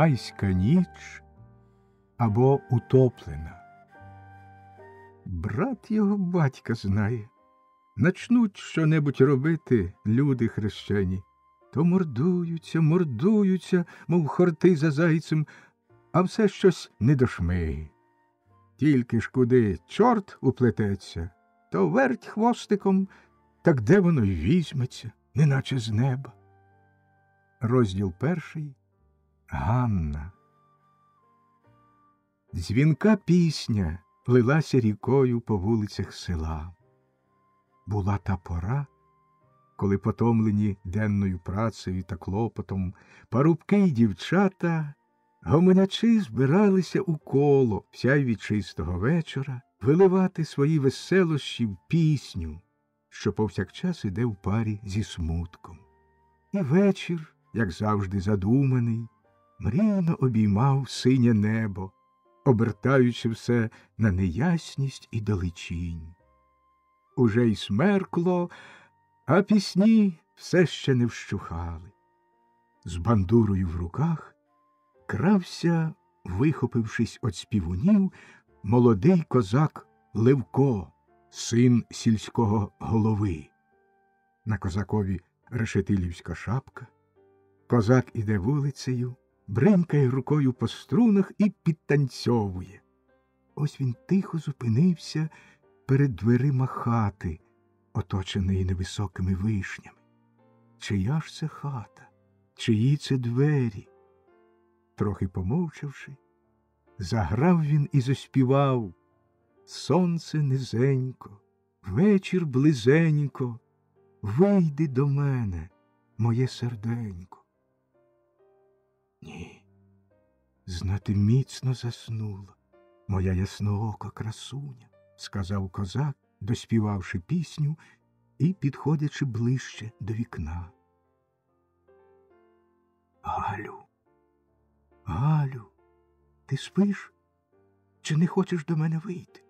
майська ніч або утоплена. Брат його батька знає. Начнуть що-небудь робити люди хрещені, то мордуються, мордуються, мов хорти за зайцем, а все щось не до шмиги. Тільки ж куди чорт уплететься, то верть хвостиком, так де воно й візьметься, неначе з неба. Розділ перший Ганна. Дзвінка пісня лилася рікою по вулицях села. Була та пора, коли потомлені денною працею та клопотом парубки й дівчата, гомонячи, збиралися у коло вся від чистого вечора виливати свої веселощі в пісню, що повсякчас іде в парі зі смутком. І вечір, як завжди задуманий, мрійно обіймав синє небо, обертаючи все на неясність і далечінь. Уже й смеркло, а пісні все ще не вщухали. З бандурою в руках крався, вихопившись від співунів, молодий козак Левко, син сільського голови. На козакові решетилівська шапка. Козак іде вулицею, бринкає рукою по струнах і підтанцьовує. Ось він тихо зупинився перед дверима хати, оточеної невисокими вишнями. Чия ж це хата, чиї це двері? Трохи помовчавши, заграв він і заспівав Сонце низенько, вечір близенько, вийди до мене, моє серденько. Ні, знати міцно заснула моя ясноока красуня, сказав козак, доспівавши пісню і підходячи ближче до вікна. Галю, Галю, ти спиш? Чи не хочеш до мене вийти?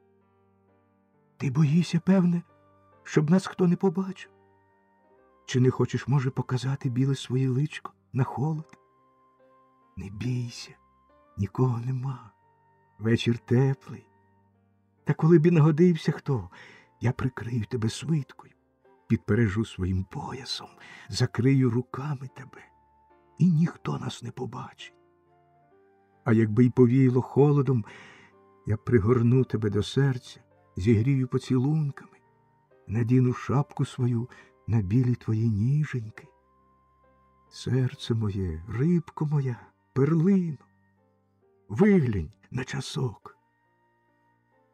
Ти боїшся, певне, щоб нас хто не побачив? Чи не хочеш, може, показати біле своє личко на холод? Не бійся, нікого нема. Вечір теплий. Та коли б і нагодився хто, я прикрию тебе свиткою, підпережу своїм поясом, закрию руками тебе, і ніхто нас не побачить. А якби й повіяло холодом, я пригорну тебе до серця, зігрію поцілунками, надіну шапку свою на білі твої ніженьки. Серце моє, рибко моя, перлино, виглянь на часок.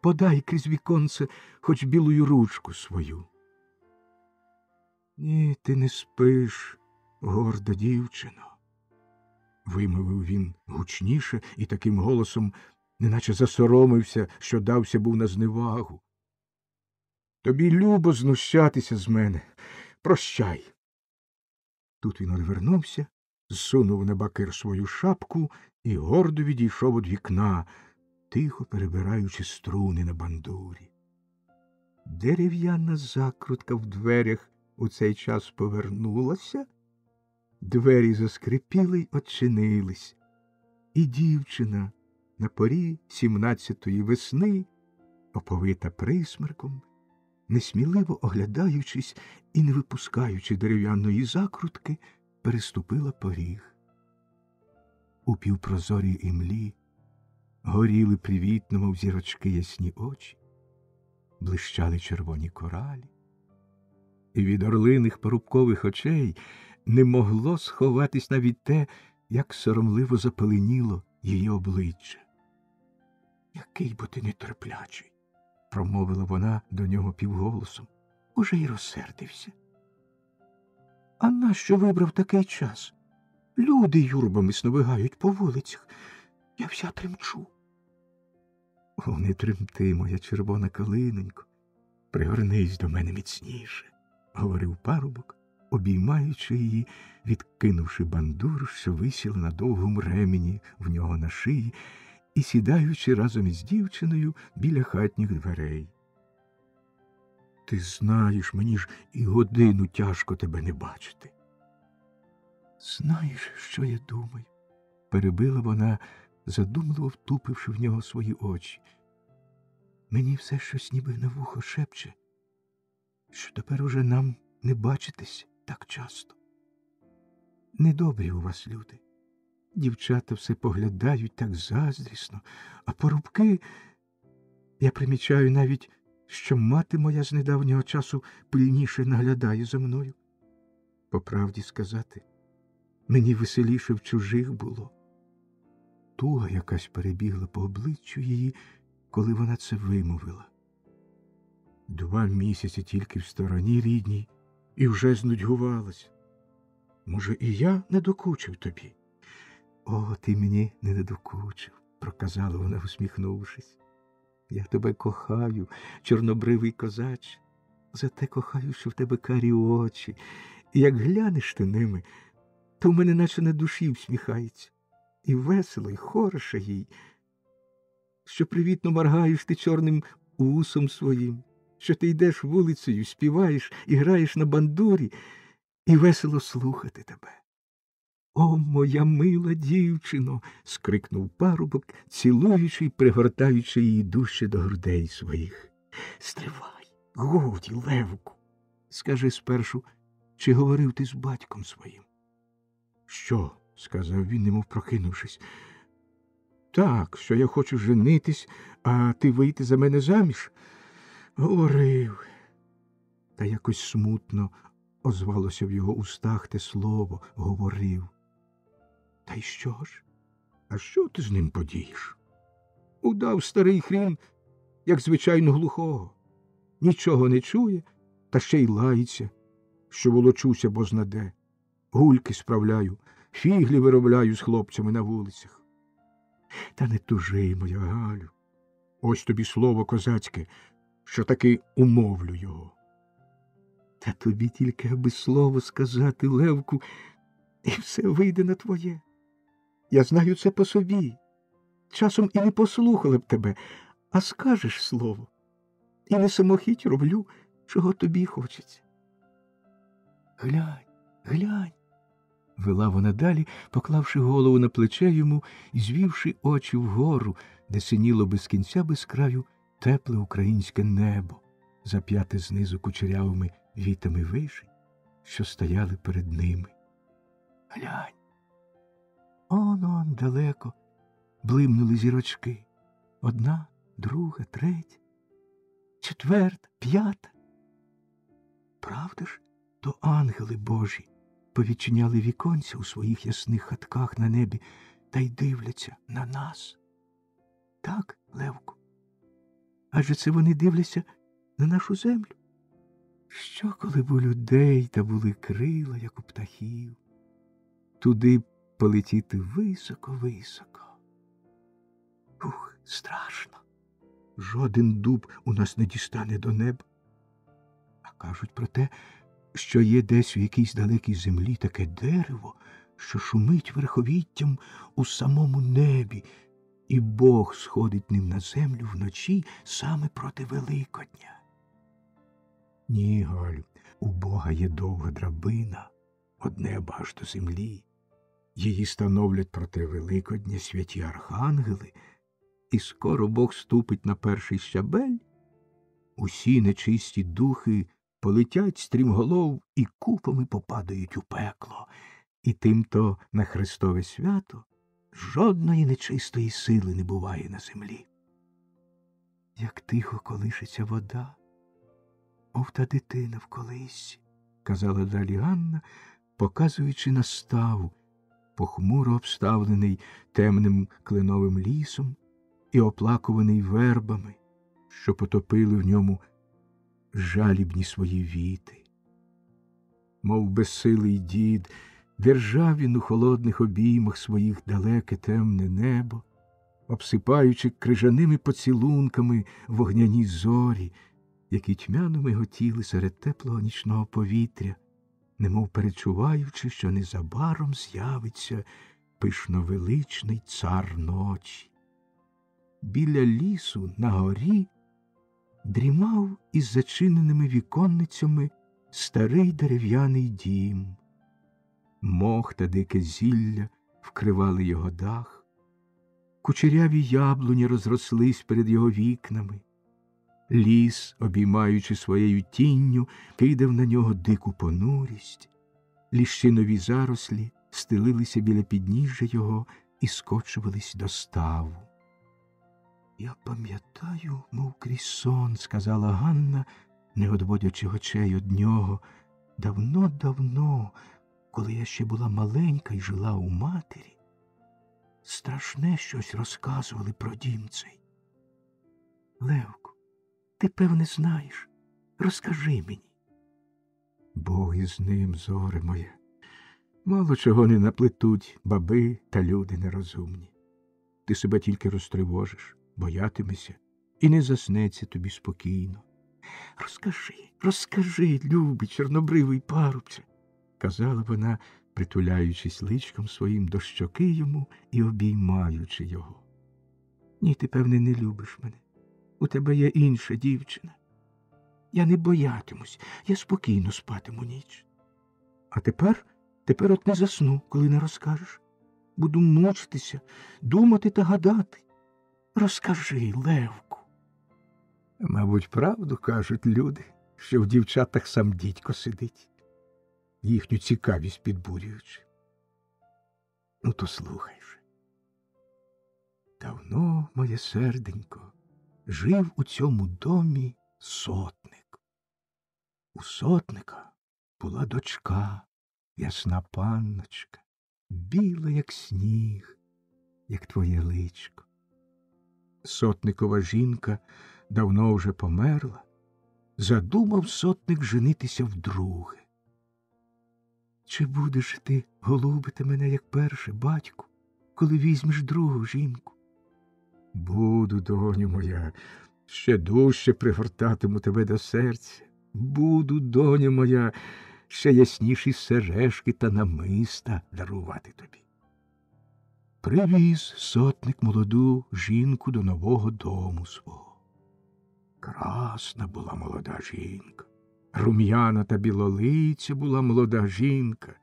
Подай крізь віконце хоч білую ручку свою. Ні, ти не спиш, горда дівчино, вимовив він гучніше і таким голосом, неначе засоромився, що дався був на зневагу. Тобі любо знущатися з мене. Прощай. Тут він одвернувся, зсунув на бакир свою шапку і гордо відійшов від вікна, тихо перебираючи струни на бандурі. Дерев'яна закрутка в дверях у цей час повернулася, двері заскрипіли й очинились, і дівчина на порі сімнадцятої весни, оповита присмерком, несміливо оглядаючись і не випускаючи дерев'яної закрутки, переступила поріг. У півпрозорій імлі горіли привітно, мов зірочки ясні очі, блищали червоні коралі, і від орлиних порубкових очей не могло сховатись навіть те, як соромливо запеленіло її обличчя. Який бо ти нетерплячий, промовила вона до нього півголосом, уже й розсердився. А нащо вибрав такий час? Люди юрбами сновигають по вулицях. Я вся тремчу. О, не тремти, моя червона калинонько, пригорнись до мене міцніше, говорив парубок, обіймаючи її, відкинувши бандуру, що висіла на довгому ремені в нього на шиї, і сідаючи разом із дівчиною біля хатніх дверей. Ти знаєш, мені ж і годину тяжко тебе не бачити. Знаєш, що я думаю? перебила вона, задумливо втупивши в нього свої очі. Мені все щось ніби на вухо шепче, що тепер уже нам не бачитись так часто. Недобрі у вас люди. Дівчата все поглядають так заздрісно, а порубки я примічаю навіть, що мати моя з недавнього часу пильніше наглядає за мною. По правді сказати, мені веселіше в чужих було. Туга якась перебігла по обличчю її, коли вона це вимовила. Два місяці тільки в стороні рідній і вже знудьгувалась. Може, і я не докучив тобі? О, ти мені не надокучив, проказала вона, усміхнувшись. Я тебе кохаю, чорнобривий козач, зате кохаю, що в тебе карі очі, і як глянеш ти ними, то в мене наче на душі всміхається. І весело, і хороше їй, що привітно моргаєш ти чорним усом своїм, що ти йдеш вулицею, співаєш і граєш на бандурі, і весело слухати тебе. О, моя мила дівчино. скрикнув парубок, цілуючи й пригортаючи її дужче до грудей своїх. Стривай, годі, Левку. Скажи спершу, чи говорив ти з батьком своїм? Що? сказав він, немов прокинувшись. Так, що я хочу женитись, а ти вийти за мене заміж? Говорив. Та якось смутно озвалося в його устах те слово говорив. Та й що ж? А що ти з ним подієш? Удав старий хрін, як звичайно глухого. Нічого не чує, та ще й лається, що волочуся бознаде. Гульки справляю, фіглі виробляю з хлопцями на вулицях. Та не тужи, моя Галю. Ось тобі слово козацьке, що таки умовлю його. Та тобі тільки аби слово сказати, Левку, і все вийде на твоє. Я знаю це по собі. Часом і не послухала б тебе, а скажеш слово. І не самохідь роблю, чого тобі хочеться. Глянь, глянь. Вела вона далі, поклавши голову на плече йому і звівши очі вгору, де синіло без кінця без краю тепле українське небо, зап'яте знизу кучерявими вітами вишень, що стояли перед ними. Глянь. Он он далеко блимнули зірочки. Одна, друга, третя, четверта, п'ята. Правда ж, то ангели Божі повідчиняли віконця у своїх ясних хатках на небі та й дивляться на нас. Так, Левку. Адже це вони дивляться на нашу землю. Що, коли б у людей та були крила, як у птахів, туди полетіти високо-високо. Ух, страшно. Жоден дуб у нас не дістане до неба. А кажуть про те, що є десь у якійсь далекій землі таке дерево, що шумить верховіттям у самому небі, і Бог сходить ним на землю вночі саме проти Великодня. Ні, Галю, у Бога є довга драбина, од неба аж до землі. Її становлять проти Великодня святі архангели, і скоро Бог ступить на перший щабель. Усі нечисті духи полетять стрімголов і купами попадають у пекло, і тимто на Христове свято жодної нечистої сили не буває на землі. Як тихо колишиться вода, мов та дитина в колисі, казала далі Ганна, показуючи на ставу, похмуро обставлений темним кленовим лісом і оплакуваний вербами, що потопили в ньому жалібні свої віти. Мов безсилий дід, держав він у холодних обіймах своїх далеке темне небо, обсипаючи крижаними поцілунками вогняні зорі, які тьмяно миготіли серед теплого нічного повітря, немов перечуваючи, що незабаром з'явиться пишновеличний цар ночі. Біля лісу на горі дрімав із зачиненими віконницями старий дерев'яний дім. Мох та дике зілля вкривали його дах, кучеряві яблуні розрослись перед його вікнами. Ліс, обіймаючи своєю тінню, кидав на нього дику понурість, ліщинові зарослі стелилися біля підніжжя його і скочувались до ставу. Я пам'ятаю, мов крізь сон, сказала Ганна, не одводячи очей од нього. Давно-давно, коли я ще була маленька і жила у матері, страшне щось розказували про дім цей. Левку, ти, певне, знаєш. Розкажи мені. Бог із ним, зоре моє. Мало чого не наплетуть баби та люди нерозумні. Ти себе тільки розтривожиш, боятимешся, і не заснеться тобі спокійно. Розкажи, розкажи, любий, чорнобривий парубче, казала вона, притуляючись личком своїм до щоки йому і обіймаючи його. Ні, ти, певне, не любиш мене. У тебе є інша дівчина. Я не боятимусь, я спокійно спатиму ніч. А тепер, тепер от не засну, коли не розкажеш. Буду мучитися, думати та гадати. Розкажи, Левку. Мабуть, правду кажуть люди, що в дівчатах сам дідько сидить, їхню цікавість підбурюючи. Ну, то слухай же. Давно, моє серденько, жив у цьому домі сотник. У сотника була дочка, ясна панночка, біла, як сніг, як твоє личко. Сотникова жінка давно вже померла, задумав сотник женитися вдруге. Чи будеш ти голубити мене, як перше, батьку, коли візьмеш другу жінку? Буду, доню моя, ще дужче пригортатиму тебе до серця. Буду, доню моя, ще ясніші сережки та намиста дарувати тобі. Привіз сотник молоду жінку до нового дому свого. Красна була молода жінка, рум'яна та білолиця була молода жінка,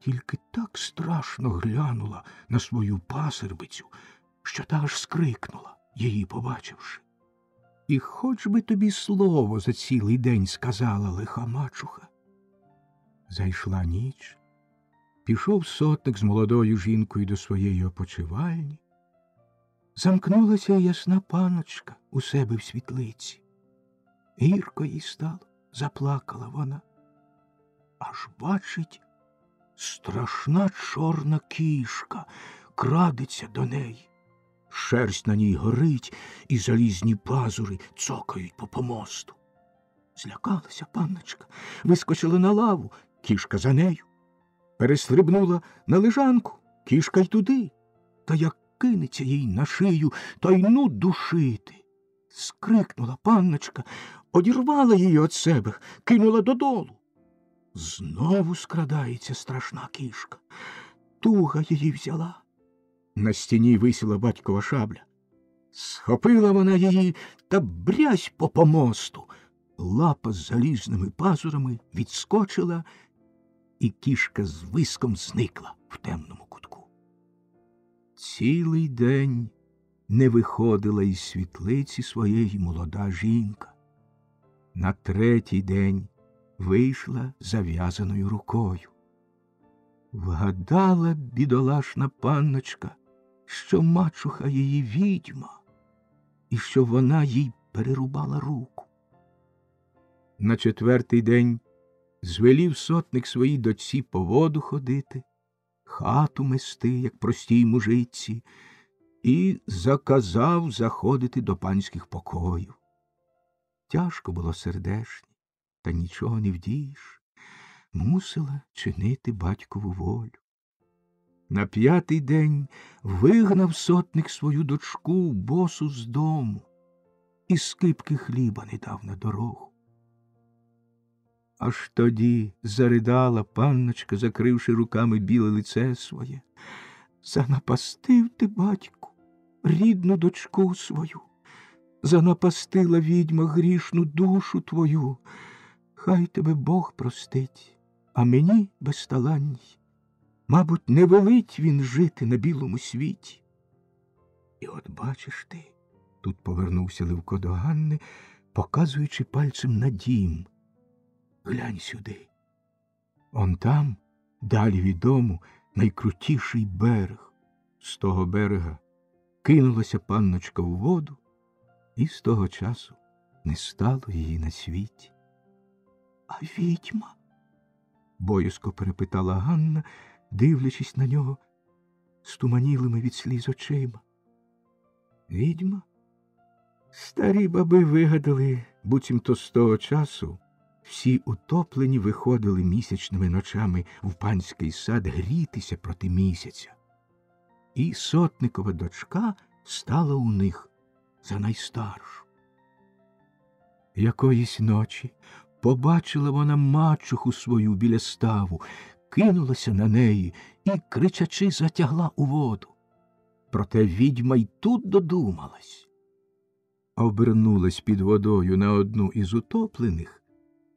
тільки так страшно глянула на свою пасербицю, що та аж скрикнула, її побачивши. І хоч би тобі слово за цілий день сказала лиха мачуха. Зайшла ніч, пішов сотник з молодою жінкою до своєї опочивальні. Замкнулася ясна паночка у себе в світлиці. Гірко їй стало, заплакала вона. Аж бачить, страшна чорна кішка крадеться до неї. Шерсть на ній горить, і залізні пазури цокають по помосту. Злякалася панночка, вискочила на лаву, кішка за нею. Перестрибнула на лежанку, кішка й туди. Та як кинеться їй на шию, та й ну душити. Скрикнула панночка, одірвала її від себе, кинула додолу. Знову скрадається страшна кішка. Туга її взяла. На стіні висіла батькова шабля. Схопила вона її та брязь по помосту. Лапа з залізними пазурами відскочила, і кішка з виском зникла в темному кутку. Цілий день не виходила із світлиці своєї молода жінка. На третій день вийшла зав'язаною рукою. Вгадала бідолашна панночка, що мачуха її відьма, і що вона їй перерубала руку. На четвертий день звелів сотник своїй дочці по воду ходити, хату мести, як простій мужиці, і заказав заходити до панських покоїв. Тяжко було сердешні, та нічого не вдієш, мусила чинити батькову волю. На п'ятий день вигнав сотник свою дочку босу з дому і скипки хліба не дав на дорогу. Аж тоді заридала панночка, закривши руками біле лице своє. Занапастив ти, батьку, рідну дочку свою, занапастила відьма грішну душу твою. Хай тебе Бог простить, а мені безталанній Мабуть, не велить він жити на білому світі. І от бачиш ти, тут повернувся Левко до Ганни, показуючи пальцем на дім. Глянь сюди. Он там, далі від дому, найкрутіший берег. З того берега кинулася панночка в воду, і з того часу не стало її на світі. А відьма? боязко перепитала Ганна, дивлячись на нього стуманілими від сліз очима. Відьма? Старі баби вигадали, буцімто з того часу всі утоплені виходили місячними ночами в панський сад грітися проти місяця. І сотникова дочка стала у них за найстаршу. Якоїсь ночі побачила вона мачуху свою біля ставу, кинулася на неї і, кричачи, затягла у воду. Проте відьма й тут додумалась. Обернулась під водою на одну із утоплених,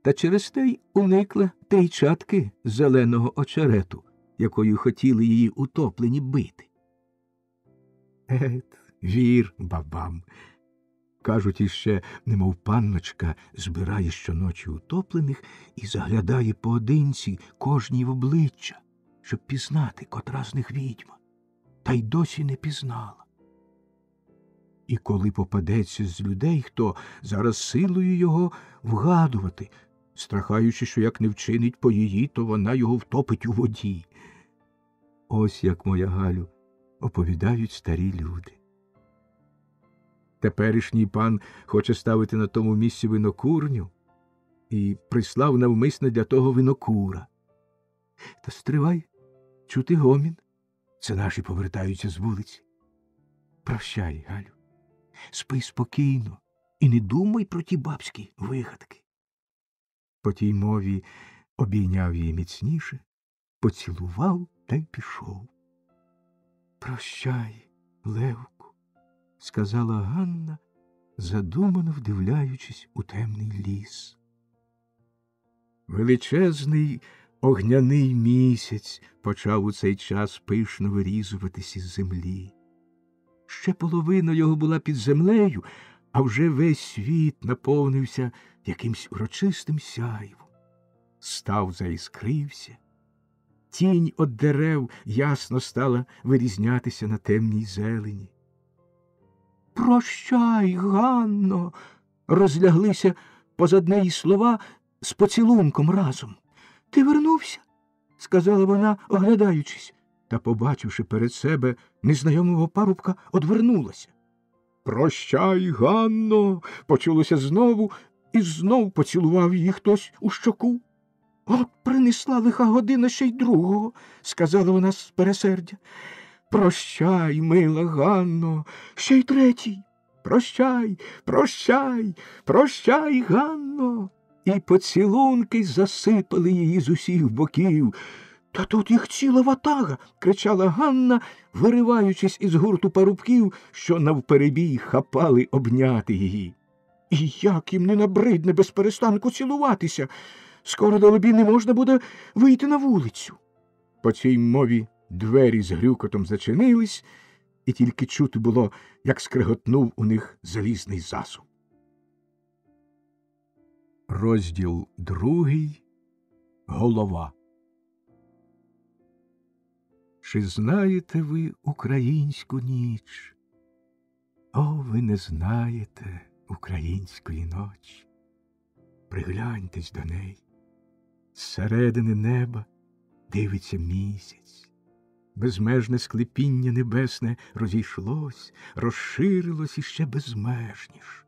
та через те й уникла тейчатки зеленого очерету, якою хотіли її утоплені бити. Ет, вір бабам. Кажуть, іще, немов панночка збирає щоночі утоплених і заглядає поодинці кожній в обличчя, щоб пізнати, котра з них відьма, та й досі не пізнала. І коли попадеться з людей, хто зараз силою його вгадувати, страхаючи, що як не вчинить по її, то вона його втопить у воді. Ось як моя Галю оповідають старі люди. Теперішній пан хоче ставити на тому місці винокурню і прислав навмисно для того винокура. Та стривай, чути гомін. Це наші повертаються з вулиці. Прощай, Галю, спи спокійно і не думай про ті бабські вигадки. По тій мові обійняв її міцніше, поцілував та й пішов. Прощай, Левку, сказала Ганна, задумано вдивляючись у темний ліс. Величезний огняний місяць почав у цей час пишно вирізуватись із землі. Ще половина його була під землею, а вже весь світ наповнився якимсь урочистим сяйвом. Став заіскрився, тінь від дерев ясно стала вирізнятися на темній зелені. Прощай, Ганно. розляглися позад неї слова з поцілунком разом. Ти вернувся? сказала вона, оглядаючись, та, побачивши перед себе незнайомого парубка, одвернулася. Прощай, Ганно. почулося знову, і знов поцілував її хтось у щоку. От принесла лиха година ще й другого, сказала вона з пересердя. Прощай, мила Ганно, ще й третій. Прощай, прощай, прощай, Ганно. І поцілунки засипали її з усіх боків. Та тут їх ціла ватага, кричала Ганна, вириваючись із гурту парубків, що навперебій хапали обняти її. І як їм не набридне без перестанку цілуватися. Скоро долобі не можна буде вийти на вулицю. По цій мові двері з грюкотом зачинились, і тільки чути було, як скриготнув у них залізний засув. Розділ другий Голова. Чи знаєте ви українську ніч? О, ви не знаєте української ночі. Пригляньтесь до неї. Зсередини неба дивиться місяць. Безмежне склепіння небесне розійшлось, розширилось іще безмежніш.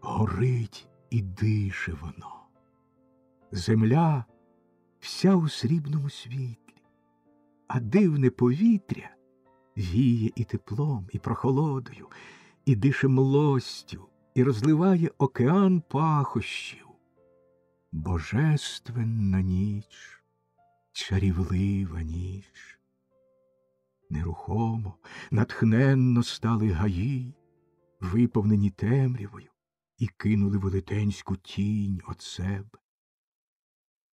Горить і дише воно. Земля вся у срібному світлі, а дивне повітря віє і теплом, і прохолодою, і дише млостю, і розливає океан пахощів. Божественна ніч, чарівлива ніч. Нерухомо, натхненно стали гаї, виповнені темрявою, і кинули велетенську тінь от себе.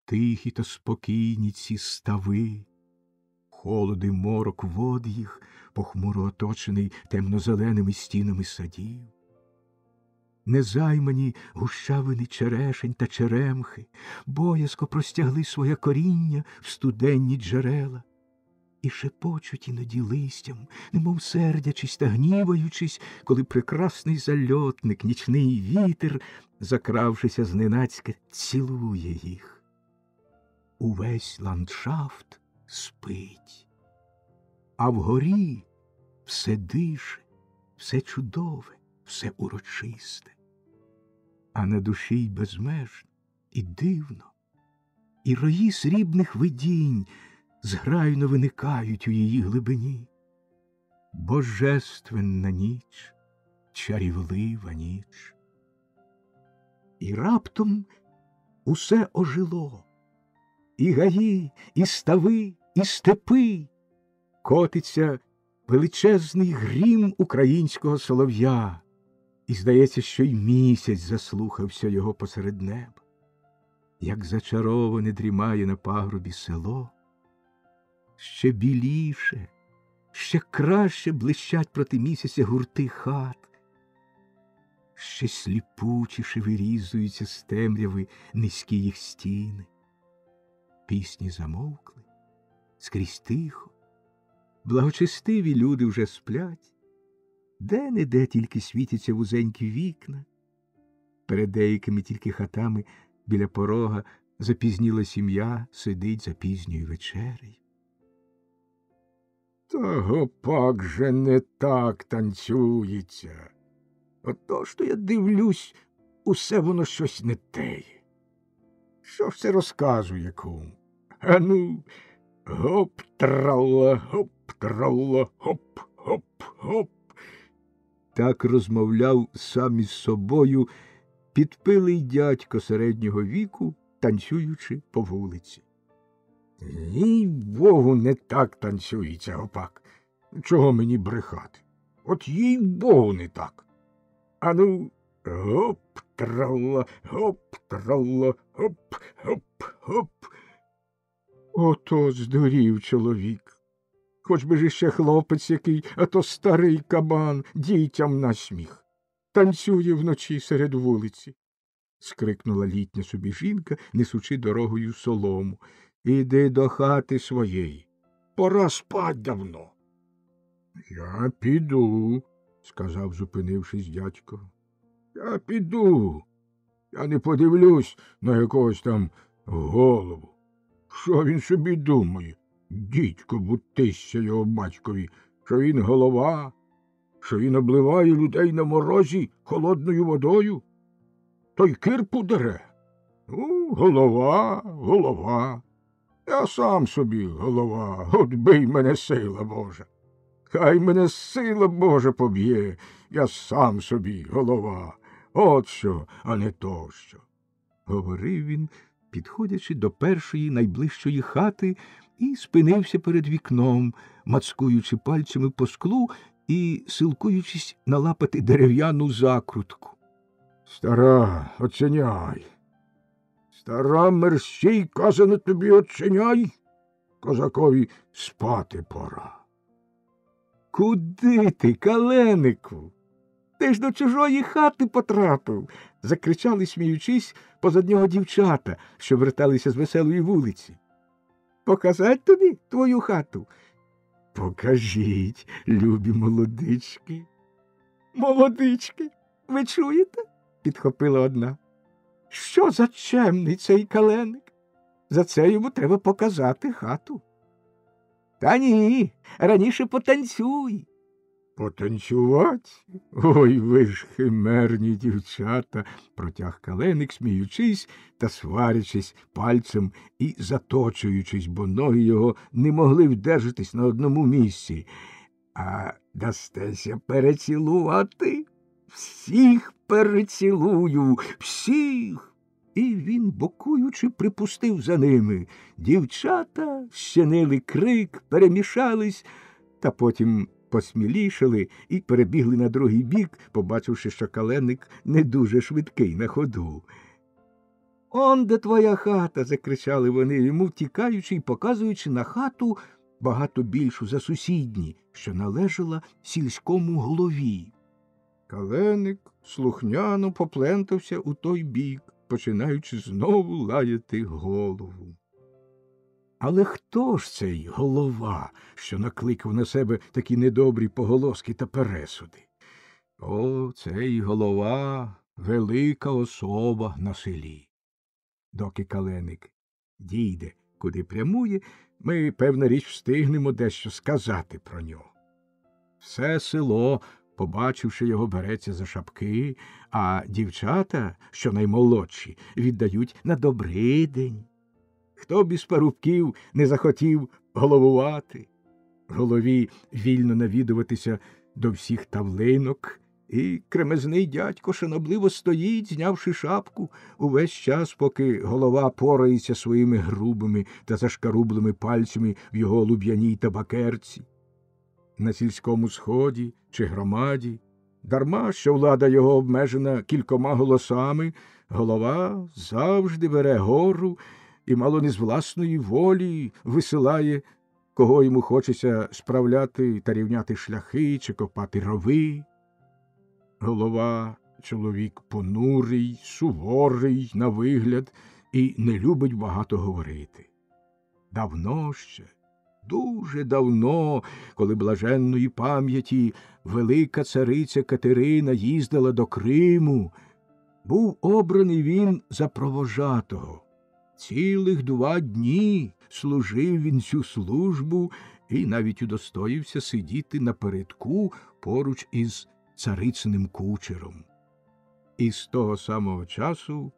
Тихі та спокійні ці стави, холод і морок вод їх, похмуро оточений темно-зеленими стінами садів. Незаймані гущавини черешень та черемхи боязко простягли своє коріння в студенні джерела і шепочуть іноді листям, немов сердячись та гніваючись, коли прекрасний зальотник, нічний вітер, закравшися зненацька, цілує їх. Увесь ландшафт спить, а вгорі все дише, все чудове, все урочисте, а на душі й безмежно, і дивно, і рої срібних видінь зграйно виникають у її глибині. Божественна ніч, чарівлива ніч. І раптом усе ожило, і гаї, і стави, і степи. Котиться величезний грім українського солов'я, і здається, що й місяць заслухався його посеред неба. Як зачароване дрімає на пагробі село, ще біліше, ще краще блищать проти місяця гурти хат, ще сліпучіше вирізуються з темряви низькі їх стіни. Пісні замовкли, скрізь тихо, благочестиві люди вже сплять, де не де тільки світяться вузенькі вікна, перед деякими тільки хатами біля порога запізніла сім'я сидить за пізньою вечерею. Та гопак же не так танцюється. Ото то я дивлюсь, усе воно щось не теє. Що ж це розказує кум? Ану, гоп тралла, гоп тралла, гоп, гоп, гоп. Так розмовляв сам із собою підпилий дядько середнього віку, танцюючи по вулиці. Їй богу, не так танцюється, гопак. Чого мені брехати? От їй богу не так. Ану, гоп тралла, гоп тралла, гоп, гоп, гоп. Ото здурів чоловік. Хоч би ж іще хлопець який, а то старий кабан дітям на сміх. Танцює вночі серед вулиці. скрикнула літня собі жінка, несучи дорогою солому. Іди до хати своєї. Пора спать давно. Я піду, сказав, зупинившись дядько. Я піду. Я не подивлюсь на якогось там голову. Що він собі думає? Дідько бутися його батькові, що він голова, що він обливає людей на морозі холодною водою. Той кирпу дере. Ну, голова, голова. Я сам собі голова, от бий мене сила Божа. Хай мене сила Божа поб'є, я сам собі голова. От що, а не то що. Говорив він, підходячи до першої найближчої хати, і спинився перед вікном, мацкуючи пальцями по склу і силкуючись налапати дерев'яну закрутку. Стара, оценяй. Стара мерщій, казане тобі очиняй, козакові спати пора. Куди ти, каленику? Ти ж до чужої хати потрапив. закричали, сміючись, позад нього дівчата, що верталися з веселої вулиці. Показать тобі твою хату? Покажіть, любі молодички. Молодички, ви чуєте? підхопила одна. Що за чемний цей каленик? За це йому треба показати хату. Та ні, раніше потанцюй. Потанцювати? Ой ви ж химерні дівчата, протяг каленик, сміючись та сварячись пальцем і заточуючись, бо ноги його не могли вдержатись на одному місці. А дастеся перецілувати? Всіх перецілую, всіх. І він, бокуючи, припустив за ними. Дівчата щенили крик, перемішались, та потім посмілішали і перебігли на другий бік, побачивши, що каленик не дуже швидкий на ходу. Он де твоя хата. закричали вони йому, втікаючи і показуючи на хату багато більшу за сусідні, що належала сільському голові. Каленик слухняно поплентався у той бік, починаючи знову лаяти голову. Але хто ж цей голова, що накликав на себе такі недобрі поголоски та пересуди? О, цей голова велика особа на селі. Доки каленик дійде, куди прямує, ми, певна річ, встигнемо дещо сказати про нього. Все село, побачивши його, береться за шапки, а дівчата, що наймолодші, віддають на добрий день. Хто б із парубків не захотів головувати, голові вільно навідуватися до всіх тавлинок, і кремезний дядько шанобливо стоїть, знявши шапку, увесь час, поки голова порається своїми грубими та зашкарублими пальцями в його луб'яній табакерці. На сільському сході чи громаді, дарма що влада його обмежена кількома голосами, голова завжди бере гору і мало не з власної волі висилає, кого йому хочеться справляти та рівняти шляхи чи копати рови. Голова чоловік понурий, суворий на вигляд і не любить багато говорити. Давно ще, дуже давно, коли блаженної пам'яті велика цариця Катерина їздила до Криму, був обраний він за провожатого. Цілих два дні служив він цю службу і навіть удостоївся сидіти напередку поруч із царициним кучером. І з того самого часу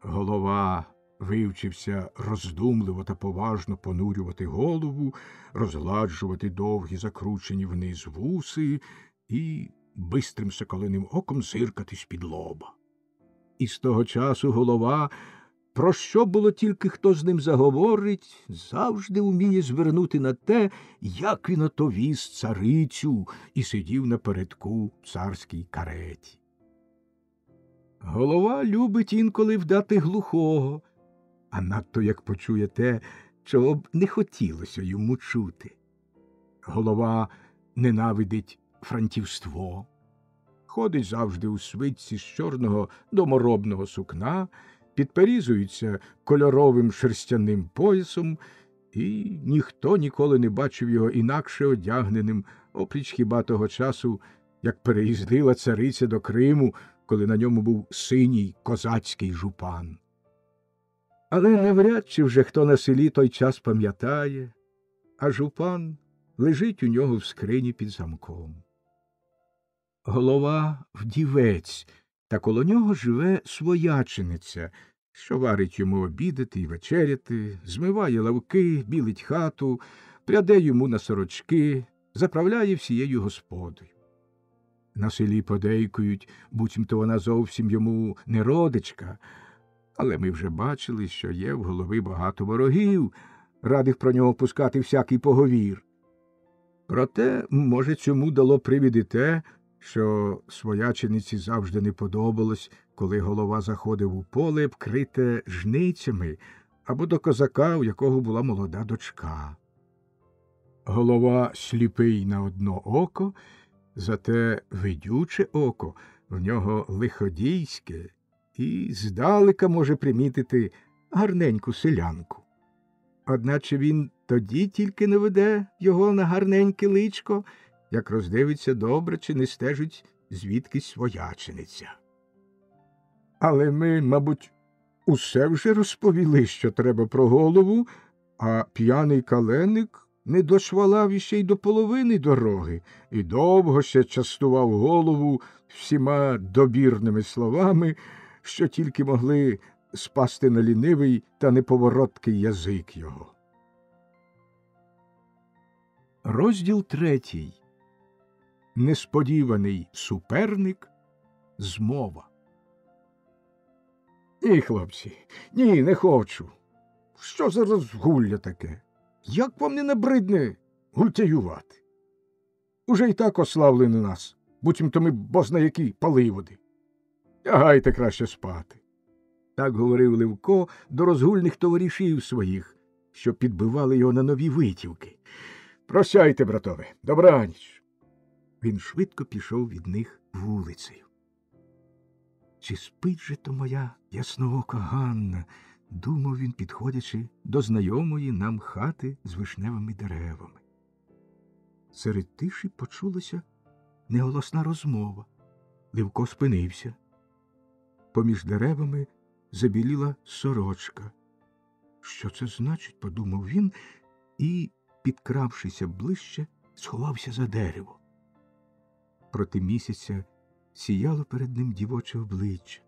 голова вивчився роздумливо та поважно понурювати голову, розгладжувати довгі закручені вниз вуси і бистрим соколиним оком зиркати з-під лоба. І з того часу голова, про що було тільки хто з ним заговорить, завжди вміє звернути на те, як він ото віз царицю і сидів напередку царській кареті. Голова любить інколи вдати глухого, а надто як почує те, чого б не хотілося йому чути. Голова ненавидить франтівство, ходить завжди у свитці з чорного доморобного сукна, підперізується кольоровим шерстяним поясом, і ніхто ніколи не бачив його інакше одягненим, опріч хіба того часу, як переїздила цариця до Криму, коли на ньому був синій козацький жупан. Але навряд чи вже хто на селі той час пам'ятає, а жупан лежить у нього в скрині під замком. Голова вдівець, та коло нього живе своячениця, що варить йому обідати і вечеряти, змиває лавки, білить хату, пряде йому на сорочки, заправляє всією господою. На селі подейкують, буцімто вона зовсім йому не родичка, але ми вже бачили, що є в голови багато ворогів, радих про нього пускати всякий поговір. Проте, може, цьому дало привід і те, що своячениці завжди не подобалось, коли голова заходив у поле, вкрите жницями або до козака, у якого була молода дочка. Голова сліпий на одно око, зате видюче око в нього лиходійське і здалека може примітити гарненьку селянку. Одначе він тоді тільки не веде його на гарненьке личко, як роздивиться добре, чи не стежить звідки своячениця. Але ми, мабуть, усе вже розповіли, що треба про голову, а п'яний каленик не дошвалав іще й до половини дороги і довго ще частував голову всіма добірними словами, що тільки могли спасти на лінивий та неповороткий язик його. Розділ третій. Несподіваний суперник. Змова. Ні, хлопці, ні, не хочу. Що за розгулля таке? Як вам не набридне гультяювати? Уже й так ославлено нас, буцімто ми бозна які паливоди. Лягайте краще спати. Так говорив Левко до розгульних товаришів своїх, що підбивали його на нові витівки. Прощайте, братове, добраніч. Він швидко пішов від них вулицею. Чи спить же то моя ясноока Ганна? думав він, підходячи до знайомої нам хати з вишневими деревами. Серед тиші почулася неголосна розмова. Левко спинився. Поміж деревами забіліла сорочка. Що це значить? подумав він і, підкравшися ближче, сховався за дерево. Проти місяця сіяло перед ним дівоче обличчя.